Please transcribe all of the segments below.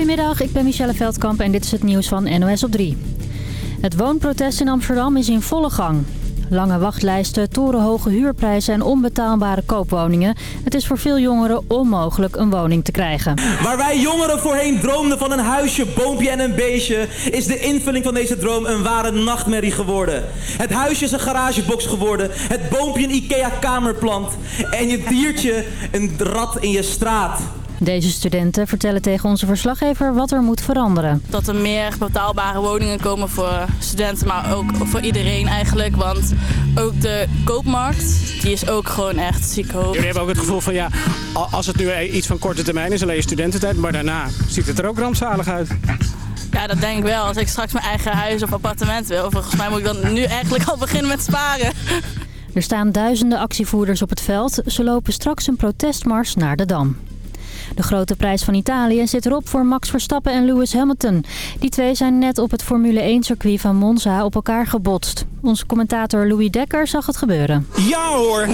Goedemiddag, ik ben Michelle Veldkamp en dit is het nieuws van NOS op 3. Het woonprotest in Amsterdam is in volle gang. Lange wachtlijsten, torenhoge huurprijzen en onbetaalbare koopwoningen. Het is voor veel jongeren onmogelijk een woning te krijgen. Waar wij jongeren voorheen droomden van een huisje, boompje en een beestje... is de invulling van deze droom een ware nachtmerrie geworden. Het huisje is een garagebox geworden. Het boompje een IKEA-kamerplant. En je diertje een rat in je straat. Deze studenten vertellen tegen onze verslaggever wat er moet veranderen. Dat er meer betaalbare woningen komen voor studenten, maar ook voor iedereen eigenlijk. Want ook de koopmarkt, die is ook gewoon echt ziek hoog. Jullie hebben ook het gevoel van ja, als het nu iets van korte termijn is, alleen je studententijd. Maar daarna ziet het er ook rampzalig uit. Ja, dat denk ik wel. Als ik straks mijn eigen huis of appartement wil, volgens mij moet ik dan nu eigenlijk al beginnen met sparen. Er staan duizenden actievoerders op het veld. Ze lopen straks een protestmars naar de Dam. De grote prijs van Italië zit erop voor Max Verstappen en Lewis Hamilton. Die twee zijn net op het Formule 1-circuit van Monza op elkaar gebotst. Onze commentator Louis Dekker zag het gebeuren. Ja hoor!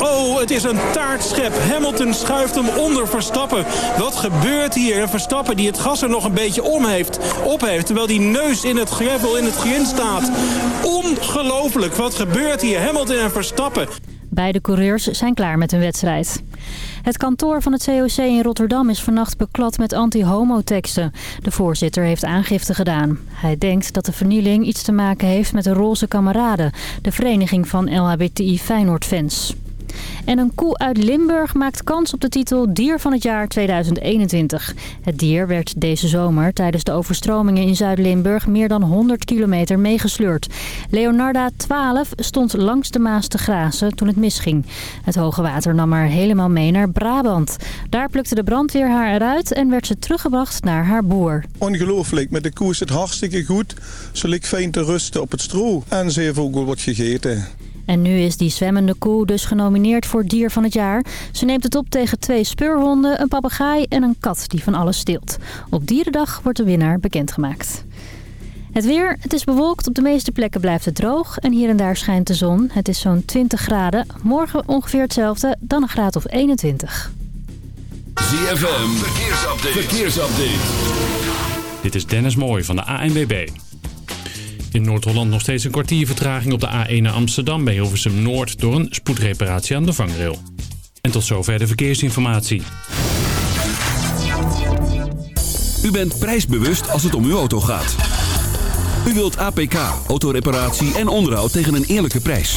Oh, het is een taartschep. Hamilton schuift hem onder Verstappen. Wat gebeurt hier? Verstappen die het gas er nog een beetje om heeft, op heeft... terwijl die neus in het gravel, in het grind staat. Ongelooflijk, wat gebeurt hier? Hamilton en Verstappen. Beide coureurs zijn klaar met hun wedstrijd. Het kantoor van het COC in Rotterdam is vannacht beklad met anti-homo-teksten. De voorzitter heeft aangifte gedaan. Hij denkt dat de vernieling iets te maken heeft met de Roze Kameraden... de vereniging van LHBTI Feyenoord-fans. En een koe uit Limburg maakt kans op de titel Dier van het jaar 2021. Het dier werd deze zomer tijdens de overstromingen in Zuid-Limburg meer dan 100 kilometer meegesleurd. Leonarda 12 stond langs de Maas te grazen toen het misging. Het hoge water nam haar helemaal mee naar Brabant. Daar plukte de brandweer haar eruit en werd ze teruggebracht naar haar boer. Ongelooflijk, met de koe is het hartstikke goed. Ze ligt fijn te rusten op het stro en ze heeft ook wat gegeten. En nu is die zwemmende koe dus genomineerd voor dier van het jaar. Ze neemt het op tegen twee speurhonden, een papegaai en een kat die van alles stilt. Op Dierendag wordt de winnaar bekendgemaakt. Het weer, het is bewolkt. Op de meeste plekken blijft het droog. En hier en daar schijnt de zon. Het is zo'n 20 graden. Morgen ongeveer hetzelfde, dan een graad of 21. ZFM, verkeersupdate. verkeersupdate. Dit is Dennis Mooij van de ANWB. In Noord-Holland nog steeds een kwartier vertraging op de A1 naar Amsterdam bij Hilversum Noord door een spoedreparatie aan de vangrail. En tot zover de verkeersinformatie. U bent prijsbewust als het om uw auto gaat. U wilt APK, autoreparatie en onderhoud tegen een eerlijke prijs.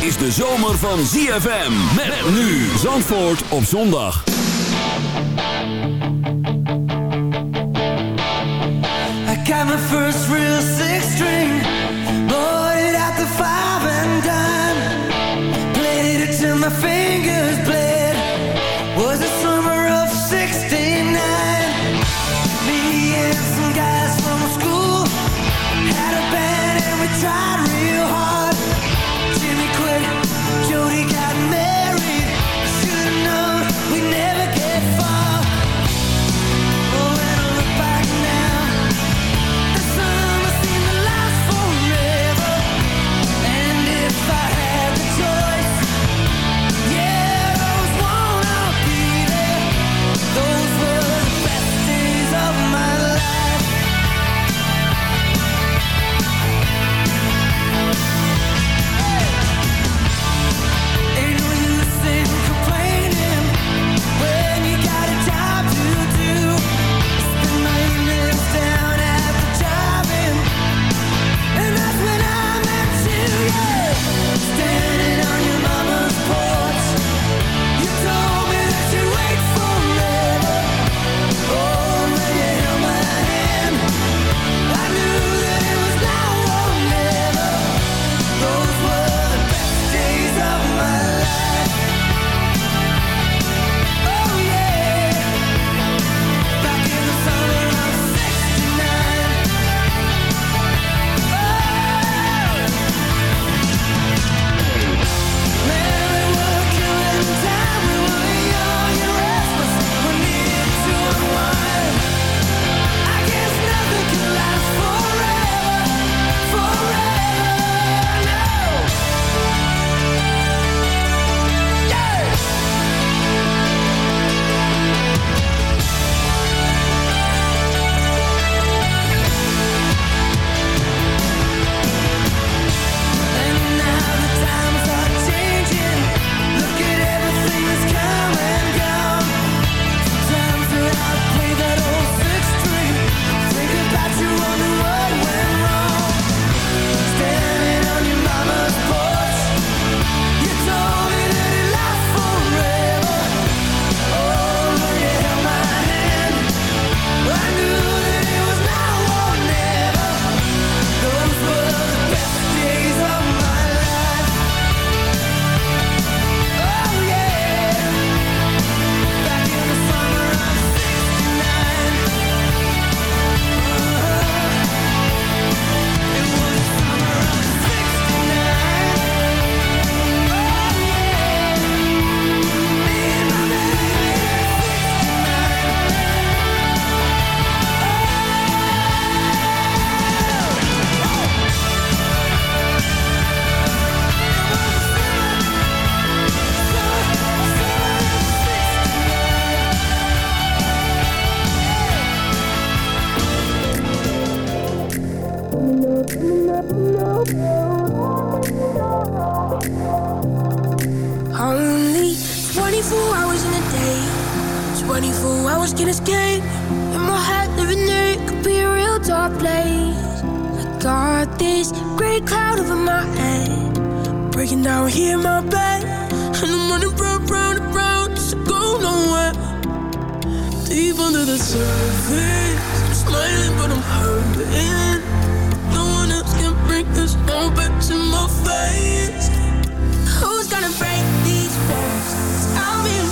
Is de zomer van ZFM. Met nu Zandvoort op zondag. I real 24 hours in a day. 24 hours can escape. In my head, living there it could be a real dark place. I got this gray cloud over my head. Breaking down here in my bed. And I'm running round, round, round, just to go nowhere. Deep under the surface. I'm smiling, but I'm hurting. No one else can bring this moment to my face.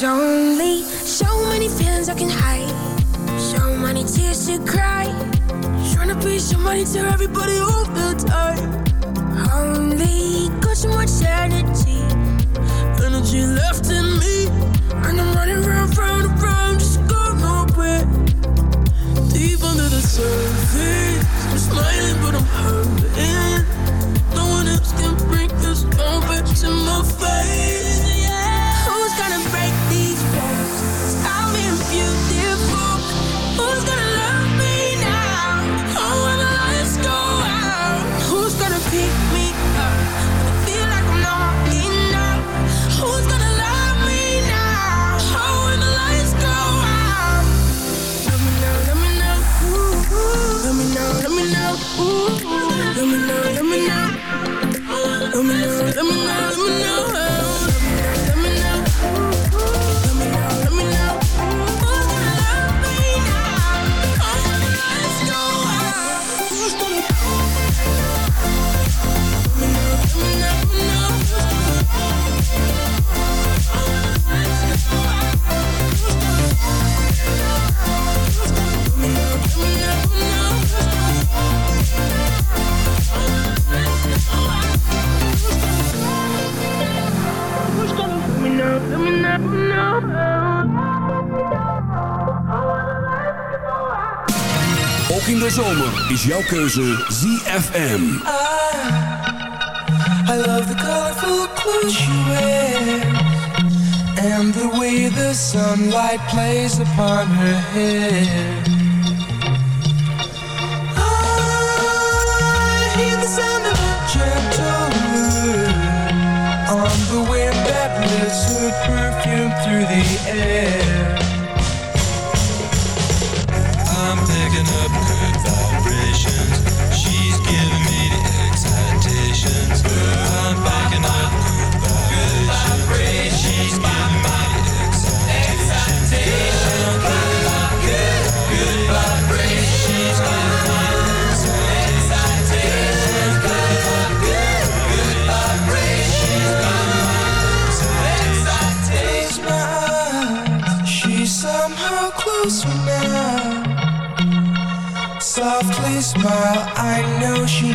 There's only so many feelings I can hide, so many tears to cry. Trying to be somebody to everybody all the time. Only got so much energy, energy left in me, and I'm running round, round, round, just go nowhere. Deep under the surface, is jouw keuze ZFM. Ah, I love the colorful clothes you wear And the way the sunlight plays upon her hair ah, I hear the sound of a gentle On the wind that lifts her perfume through the air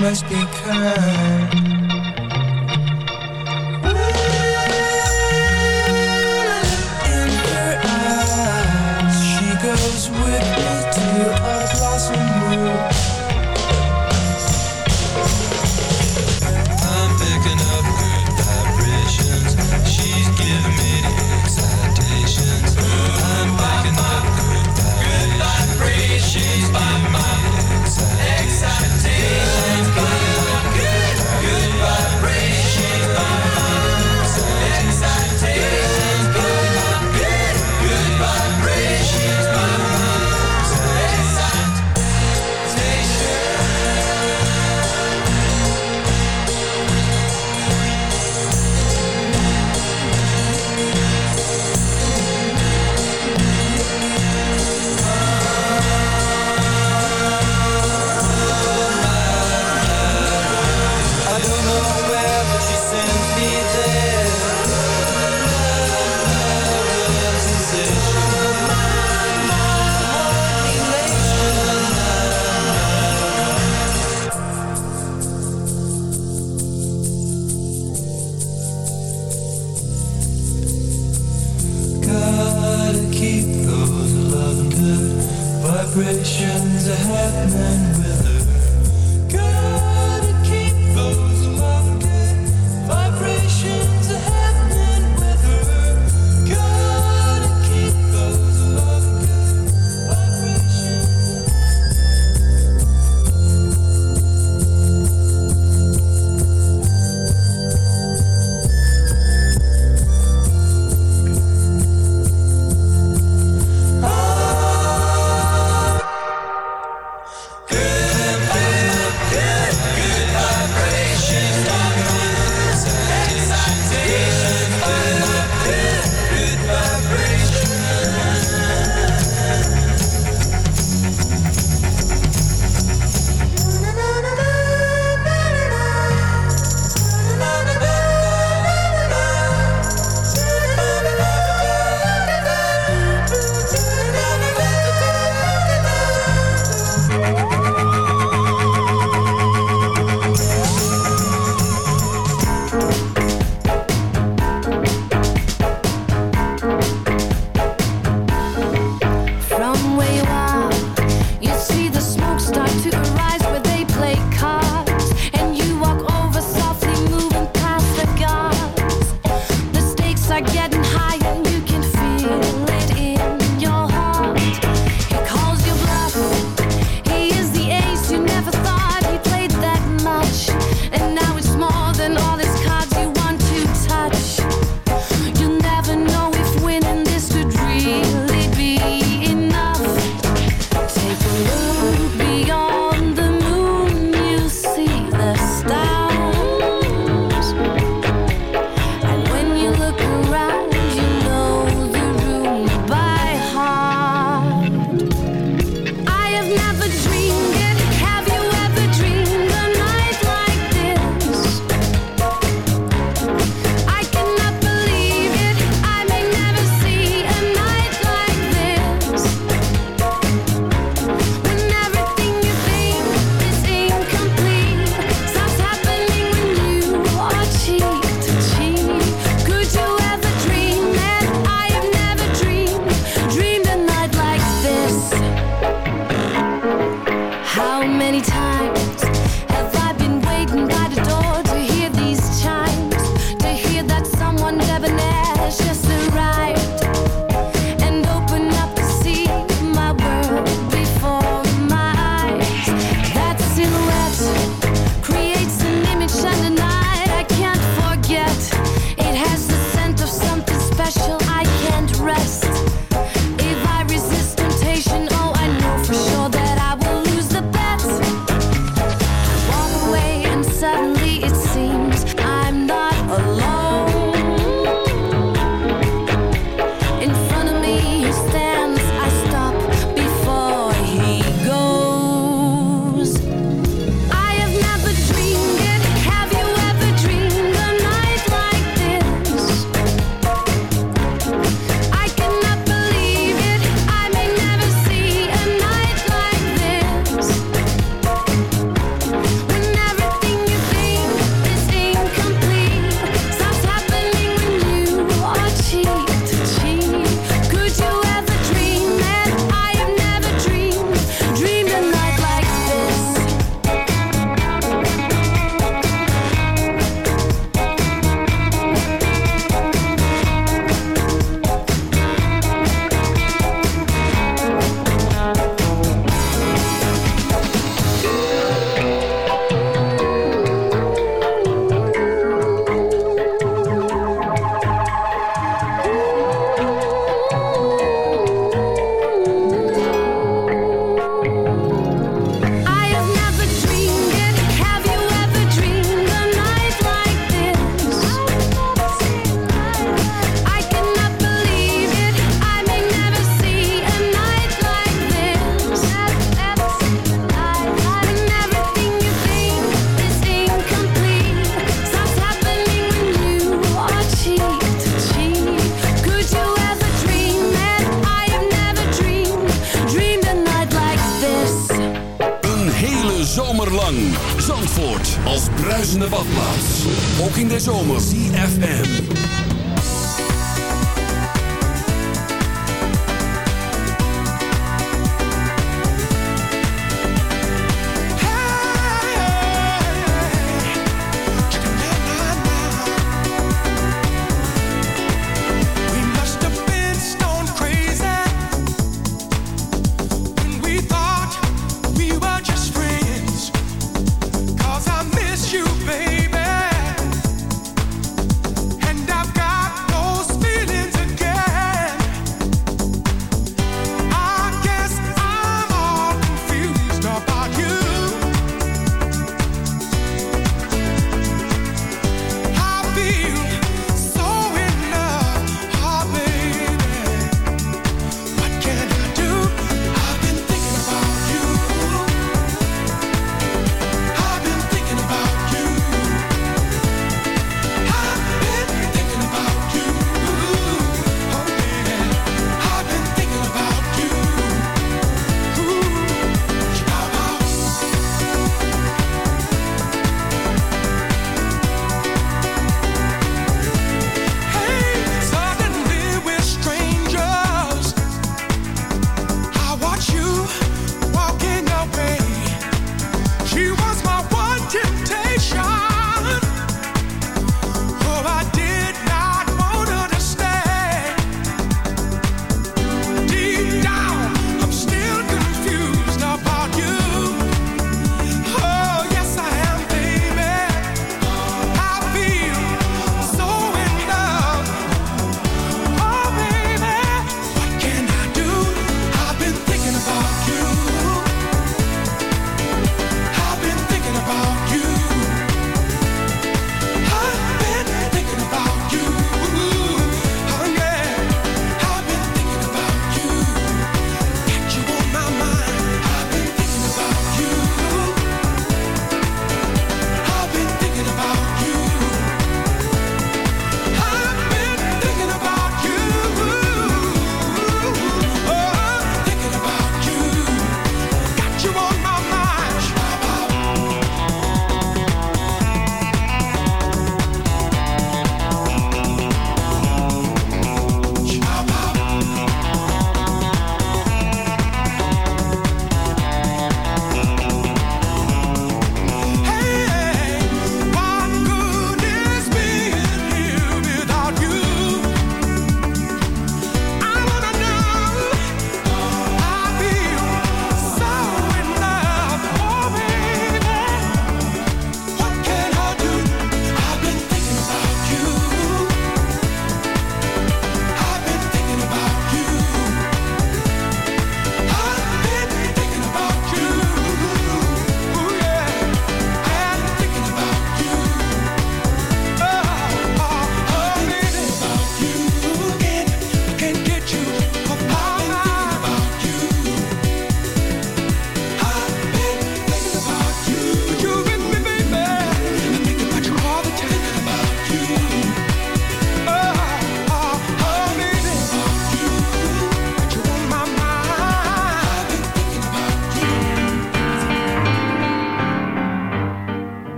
must be kind. Never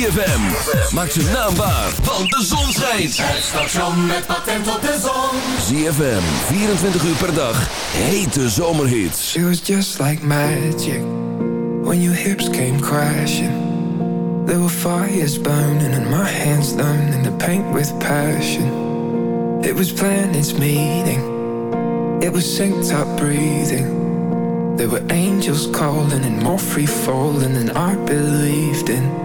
ZFM. Maak zijn naam waar, want de zon schijnt. Het station met patent op de zon. ZFM, 24 uur per dag. Hete zomerhits. It was just like magic when your hips came crashing. There were fires burning and my hands learning to paint with passion. It was planets meeting, it was synced up breathing. There were angels calling and more free falling than I believed in.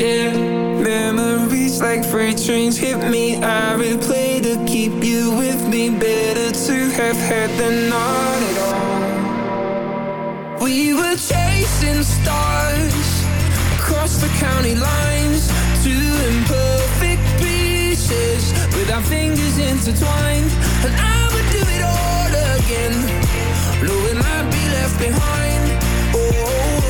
Memories like freight trains hit me. I replay to keep you with me. Better to have had than not at all. We were chasing stars across the county lines, two imperfect pieces with our fingers intertwined. And I would do it all again, knowing I'd be left behind. Oh, a time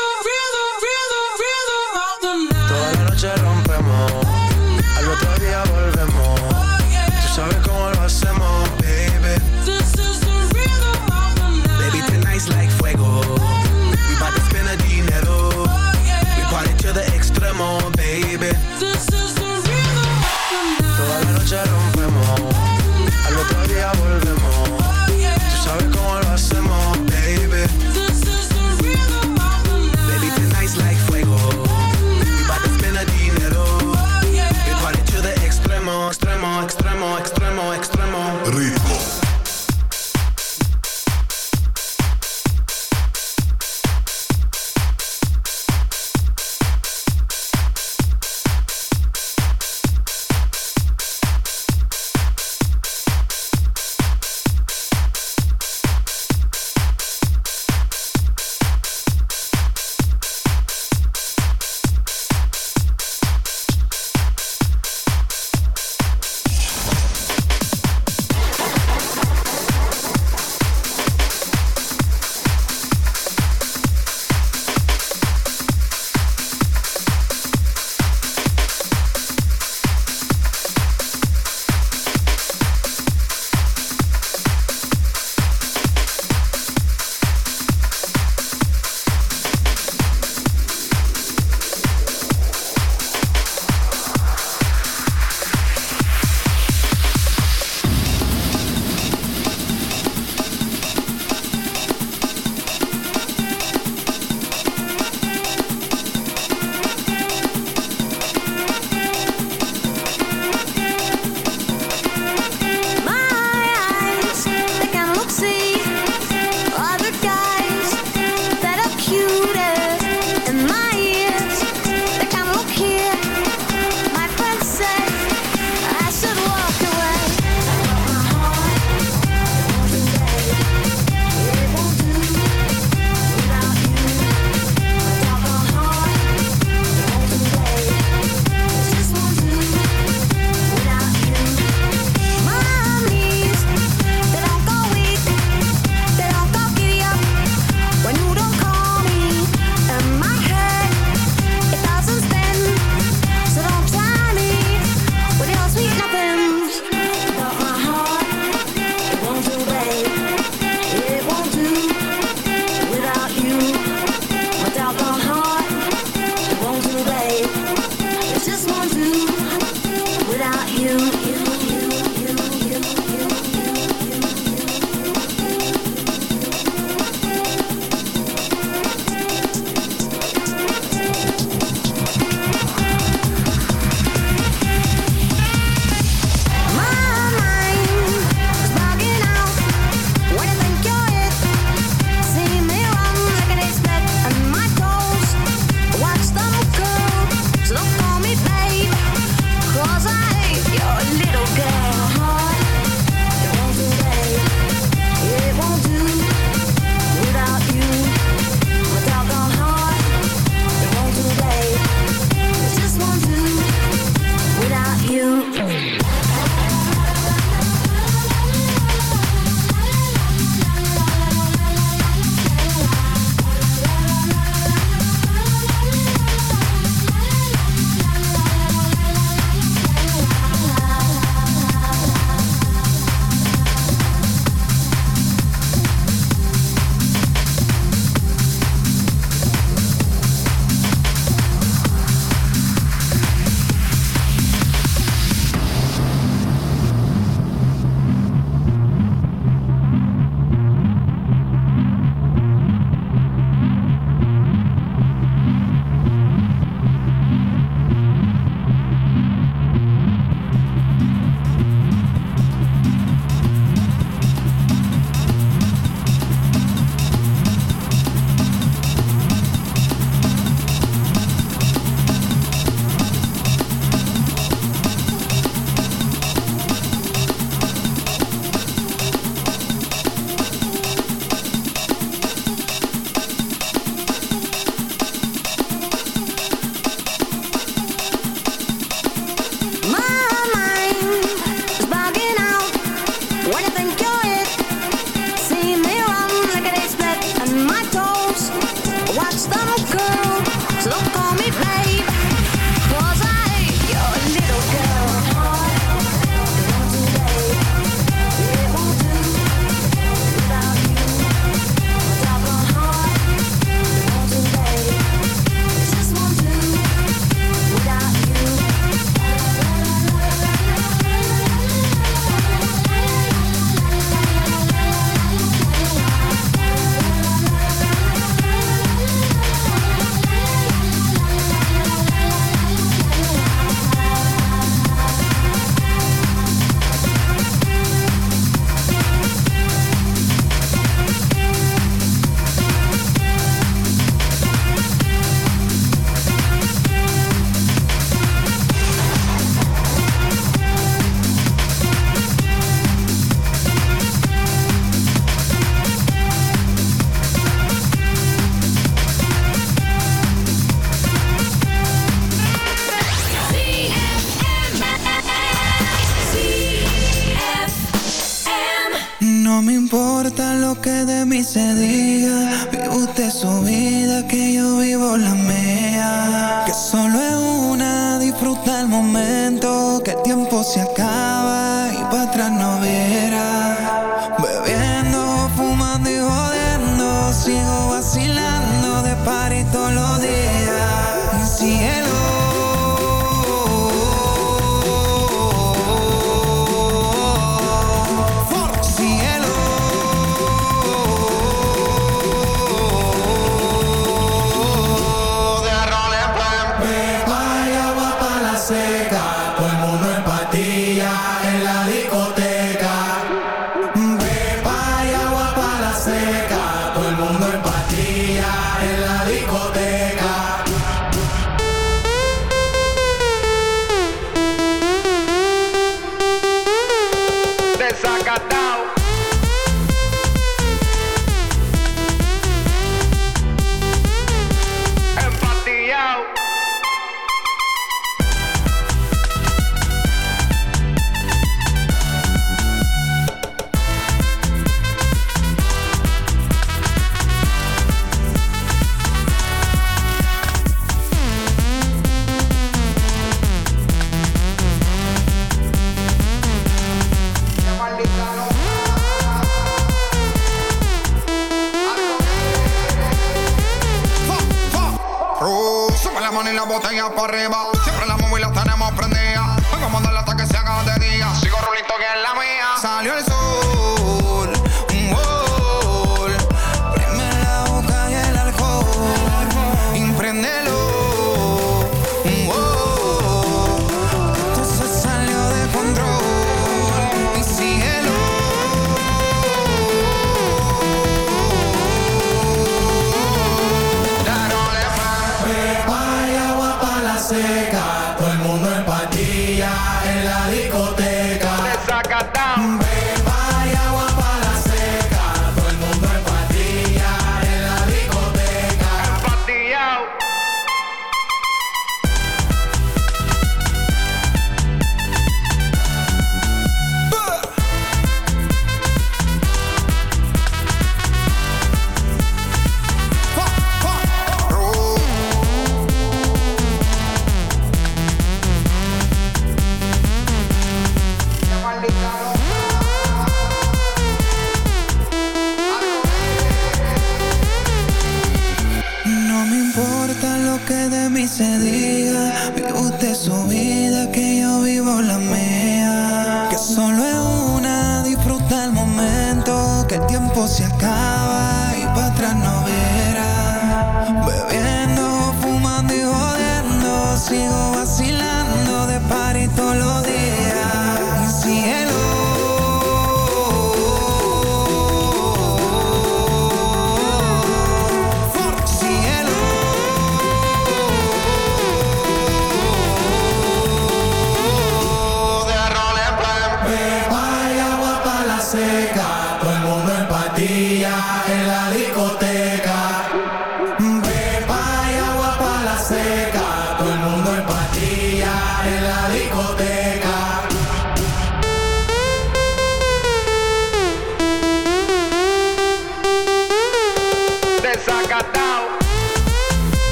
você acaba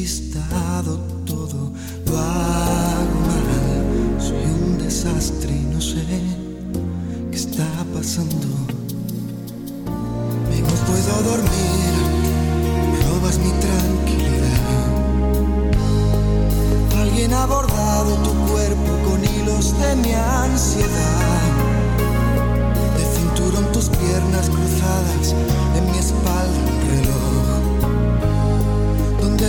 despistado, todo lo hago mal. Soy un desastre y no sé qué está pasando. Me no puedo dormir, robas mi tranquilidad. Alguien ha bordado tu cuerpo con hilos de mi ansiedad. De cinturón tus piernas cruzadas, en mi espalda.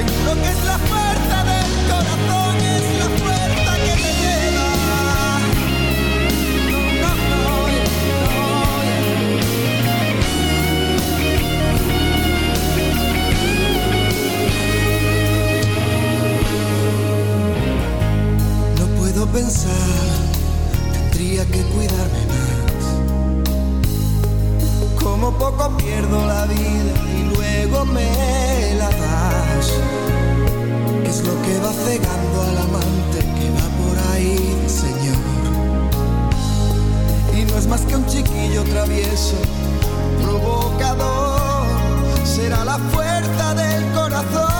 Seguro que es la fuerza del corazón, es la fuerza que te lleva. No, no, No puedo pensar, tendría que cuidarme más. Como poco pierdo la vida y luego la das. ¿Qué es lo que va cegando al amante que va por ahí, Señor? Y no es más que un chiquillo travieso, provocador, será la fuerza del corazón.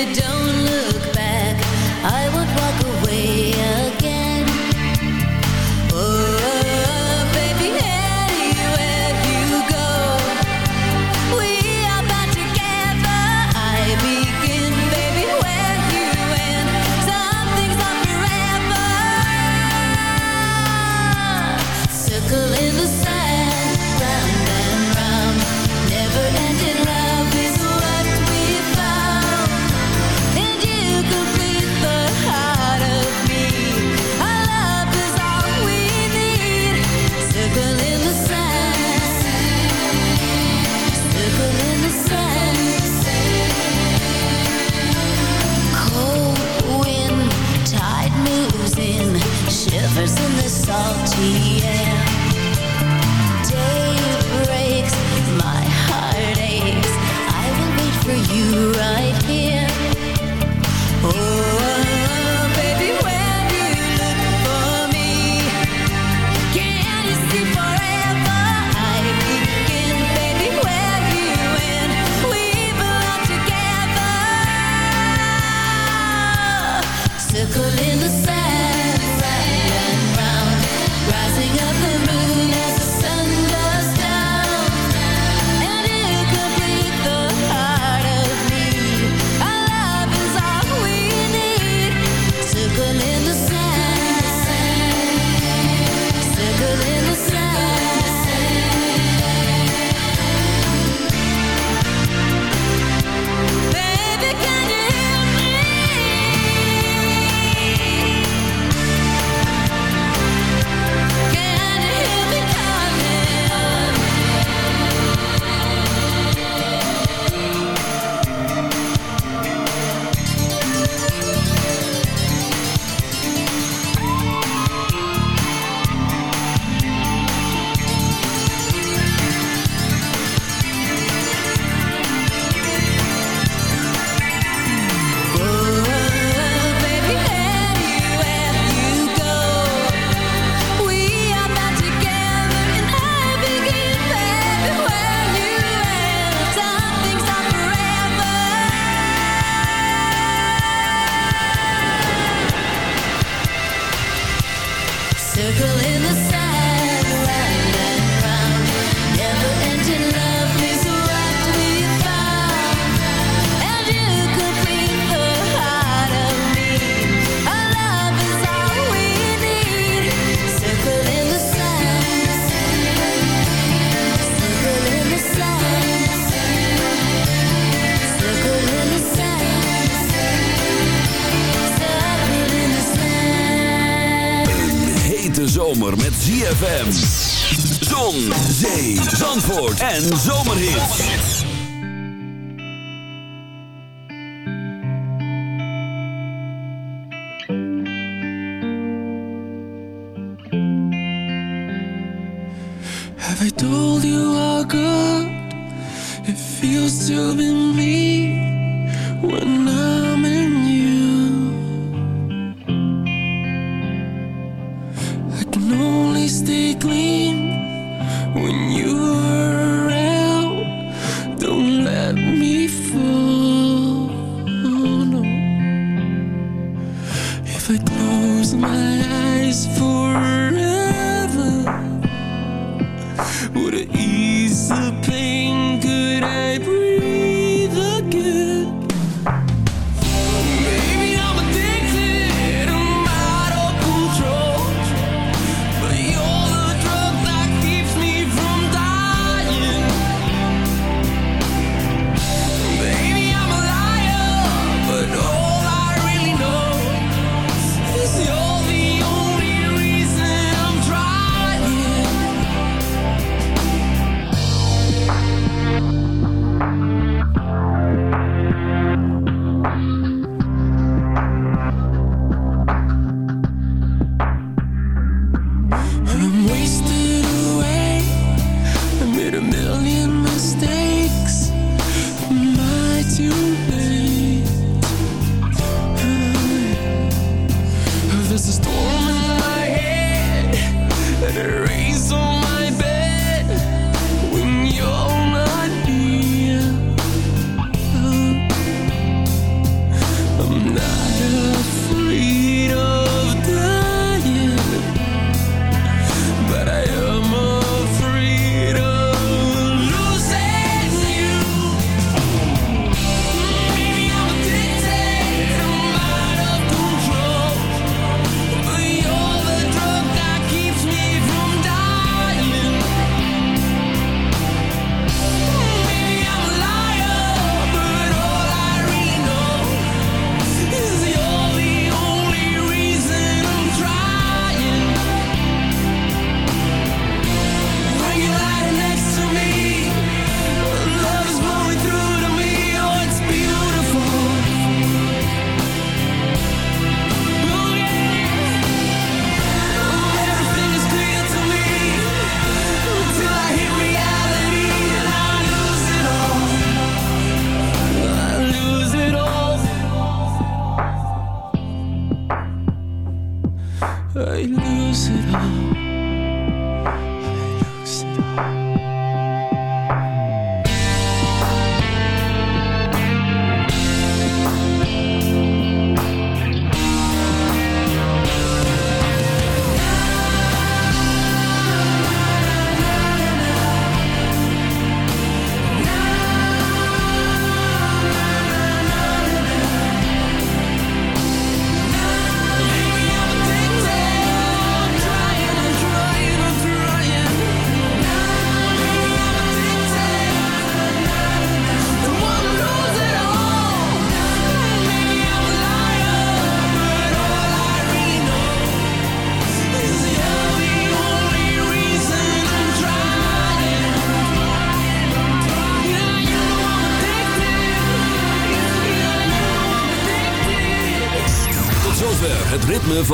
it don't en zon.